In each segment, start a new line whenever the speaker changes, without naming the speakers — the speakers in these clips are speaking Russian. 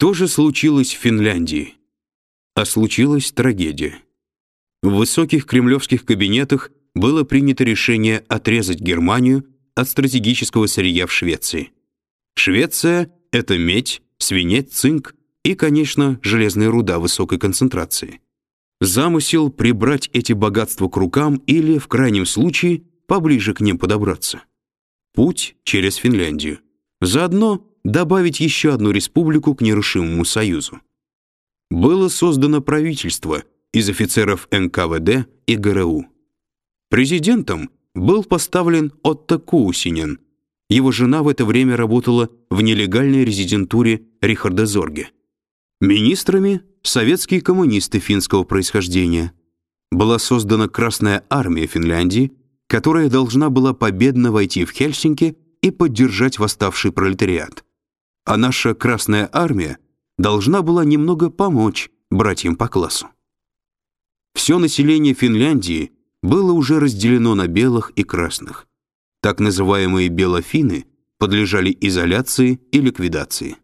Что же случилось в Финляндии? А случилась трагедия. В высоких кремлевских кабинетах было принято решение отрезать Германию от стратегического сырья в Швеции. Швеция — это медь, свинец, цинк и, конечно, железная руда высокой концентрации. Замысел прибрать эти богатства к рукам или, в крайнем случае, поближе к ним подобраться. Путь через Финляндию. Заодно добавить еще одну республику к нерушимому союзу. Было создано правительство из офицеров НКВД и ГРУ. Президентом был поставлен Отто Куусинен. Его жена в это время работала в нелегальной резидентуре Рихарда Зорге. Министрами — советские коммунисты финского происхождения. Была создана Красная армия Финляндии, которая должна была победно войти в Хельсинки и поддержать восставший пролетариат. А наша Красная армия должна была немного помочь братьям по классу. Все население Финляндии было уже разделено на белых и красных. Так называемые белофины подлежали изоляции и ликвидации.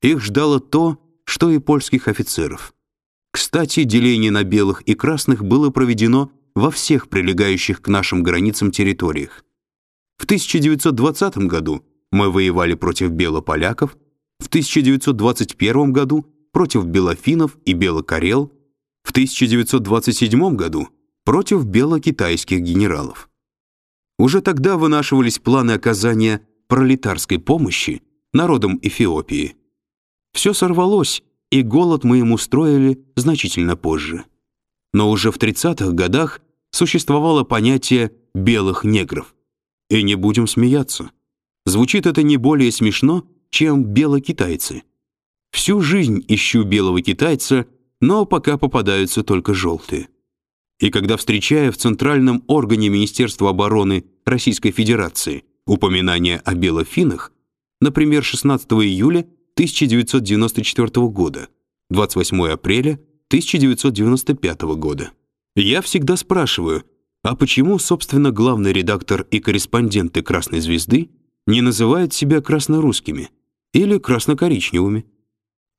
Их ждало то, что и польских офицеров. Кстати, деление на белых и красных было проведено во всех прилегающих к нашим границам территориях. В 1920 году мы воевали против белополяков, в 1921 году против белофинов и белокарел, в 1927 году против белокитайских генералов. Уже тогда вынашивались планы оказания пролетарской помощи народам Эфиопии. Все сорвалось, и голод мы им устроили значительно позже. Но уже в 30-х годах существовало понятие «белых негров». И не будем смеяться. Звучит это не более смешно, чем белокитайцы. Всю жизнь ищу белого китайца, но пока попадаются только желтые. И когда встречая в центральном органе Министерства обороны Российской Федерации упоминание о белофинах, например, 16 июля 1994 года, 28 апреля 1995 года, я всегда спрашиваю, а почему, собственно, главный редактор и корреспонденты «Красной звезды» не называют себя краснорусскими или краснокоричневыми?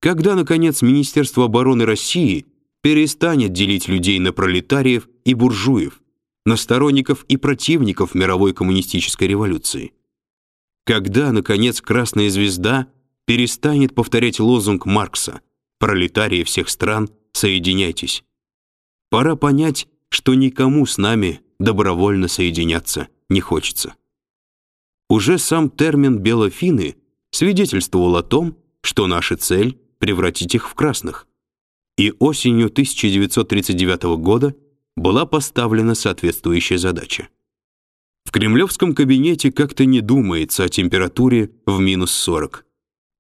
Когда, наконец, Министерство обороны России перестанет делить людей на пролетариев и буржуев, на сторонников и противников мировой коммунистической революции? Когда, наконец, Красная Звезда перестанет повторять лозунг Маркса «Пролетарии всех стран, соединяйтесь»? Пора понять, что никому с нами добровольно соединяться не хочется. Уже сам термин «белофины» свидетельствовал о том, что наша цель — превратить их в красных. И осенью 1939 года была поставлена соответствующая задача. В кремлевском кабинете как-то не думается о температуре в минус 40.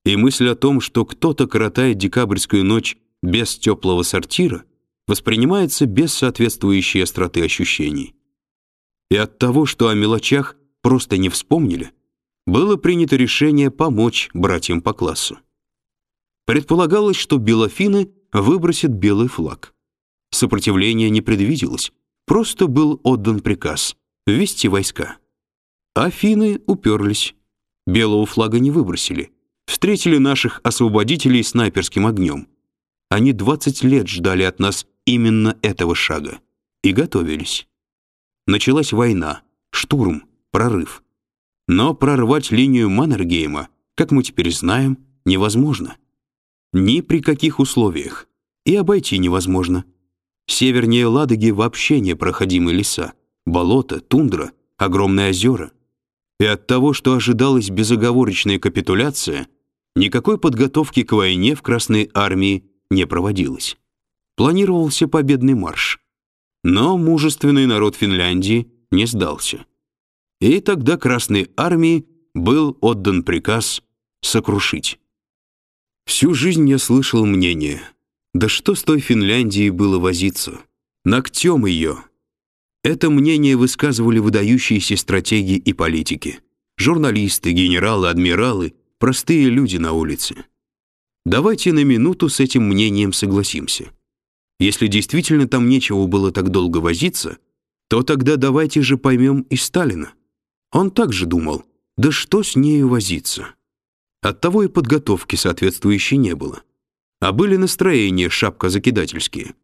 И мысль о том, что кто-то коротает декабрьскую ночь без теплого сортира, воспринимается без соответствующей остроты ощущений. И от того, что о мелочах просто не вспомнили, было принято решение помочь братьям по классу. Предполагалось, что белофины выбросят белый флаг. Сопротивления не предвиделось, просто был отдан приказ ввести войска. Афины уперлись. Белого флага не выбросили. Встретили наших освободителей снайперским огнем. Они 20 лет ждали от нас именно этого шага и готовились. Началась война, штурм, прорыв. Но прорвать линию Маннергейма, как мы теперь знаем, невозможно. Ни при каких условиях. И обойти невозможно. Севернее Ладоги вообще непроходимые леса, болота, тундра, огромные озера. И от того, что ожидалась безоговорочная капитуляция, никакой подготовки к войне в Красной армии не проводилось. Планировался победный марш. Но мужественный народ Финляндии не сдался. И тогда Красной армии был отдан приказ сокрушить. Всю жизнь я слышал мнение, да что с той Финляндией было возиться? Ногтем ее. Это мнение высказывали выдающиеся стратеги и политики. Журналисты, генералы, адмиралы, простые люди на улице. Давайте на минуту с этим мнением согласимся. Если действительно там нечего было так долго возиться, то тогда давайте же поймем и Сталина. Он также думал, да что с нею возиться? Оттого и подготовки соответствующей не было. А были настроения шапкозакидательские.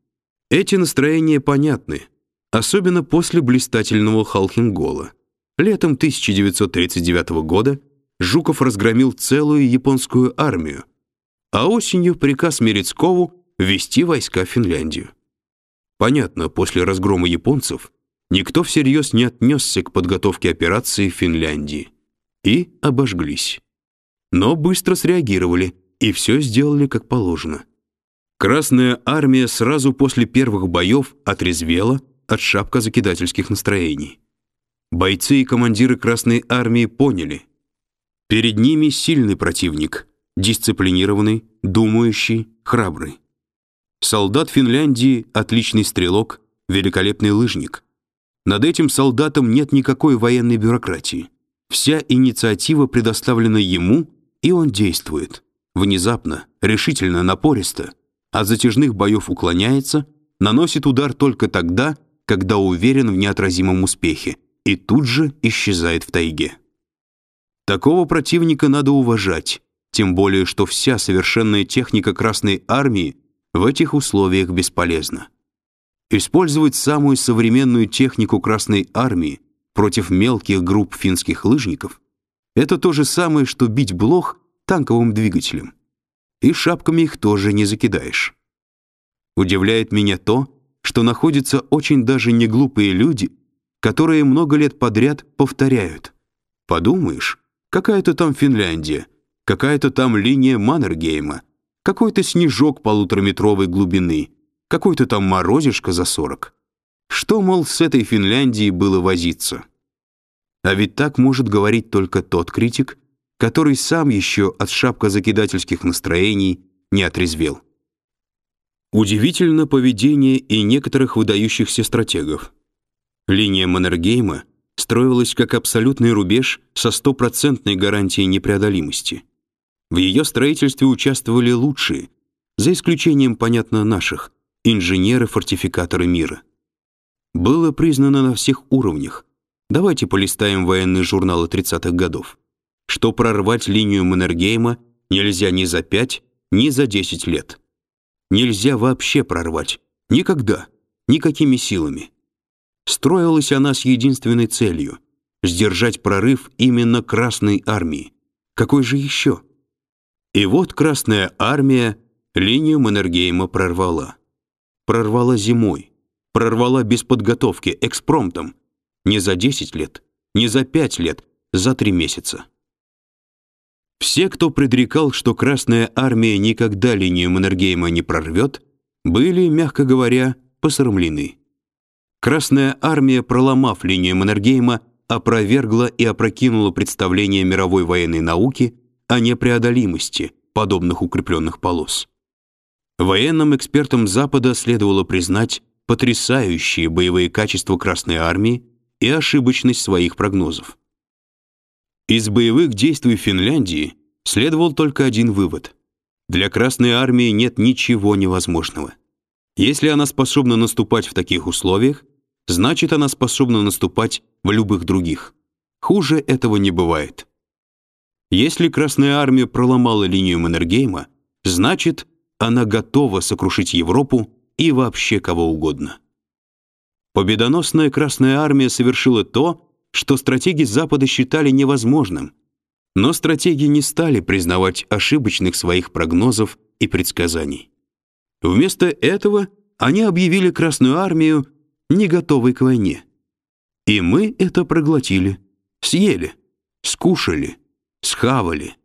Эти настроения понятны, особенно после блистательного Халхингола. Летом 1939 года Жуков разгромил целую японскую армию, а осенью приказ Мерецкову ввести войска в Финляндию. Понятно, после разгрома японцев никто всерьез не отнесся к подготовке операции в Финляндии и обожглись. Но быстро среагировали и все сделали как положено. Красная армия сразу после первых боев отрезвела от шапкозакидательских настроений. Бойцы и командиры Красной армии поняли, перед ними сильный противник, дисциплинированный, думающий, храбрый. Солдат Финляндии отличный стрелок, великолепный лыжник. Над этим солдатом нет никакой военной бюрократии. Вся инициатива предоставлена ему, и он действует. Внезапно, решительно, напористо, от затяжных боев уклоняется, наносит удар только тогда, когда уверен в неотразимом успехе, и тут же исчезает в тайге. Такого противника надо уважать, тем более что вся совершенная техника Красной армии в этих условиях бесполезно. Использовать самую современную технику Красной армии против мелких групп финских лыжников это то же самое, что бить блох танковым двигателем. И шапками их тоже не закидаешь. Удивляет меня то, что находятся очень даже не глупые люди, которые много лет подряд повторяют. Подумаешь, какая-то там Финляндия, какая-то там линия Маннергейма, какой-то снежок полутораметровой глубины, какой-то там морозишка за сорок. Что, мол, с этой Финляндией было возиться? А ведь так может говорить только тот критик, который сам еще от шапкозакидательских настроений не отрезвел. Удивительно поведение и некоторых выдающихся стратегов. Линия Маннергейма строилась как абсолютный рубеж со стопроцентной гарантией непреодолимости — в ее строительстве участвовали лучшие, за исключением, понятно, наших, инженеры-фортификаторы мира. Было признано на всех уровнях, давайте полистаем военные журналы 30-х годов, что прорвать линию Маннергейма нельзя ни за 5, ни за 10 лет. Нельзя вообще прорвать. Никогда. Никакими силами. Строилась она с единственной целью — сдержать прорыв именно Красной Армии. Какой же еще? И вот Красная Армия линию Маннергейма прорвала. Прорвала зимой, прорвала без подготовки, экспромтом. Не за 10 лет, не за 5 лет, за 3 месяца. Все, кто предрекал, что Красная Армия никогда линию Маннергейма не прорвет, были, мягко говоря, посрамлены. Красная Армия, проломав линию Маннергейма, опровергла и опрокинула представление мировой военной науки о непреодолимости подобных укрепленных полос. Военным экспертам Запада следовало признать потрясающие боевые качества Красной армии и ошибочность своих прогнозов. Из боевых действий Финляндии следовал только один вывод. Для Красной армии нет ничего невозможного. Если она способна наступать в таких условиях, значит она способна наступать в любых других. Хуже этого не бывает. Если Красная Армия проломала линию Маннергейма, значит, она готова сокрушить Европу и вообще кого угодно. Победоносная Красная Армия совершила то, что стратеги Запада считали невозможным, но стратеги не стали признавать ошибочных своих прогнозов и предсказаний. Вместо этого они объявили Красную Армию не готовой к войне. И мы это проглотили, съели, скушали – схавали.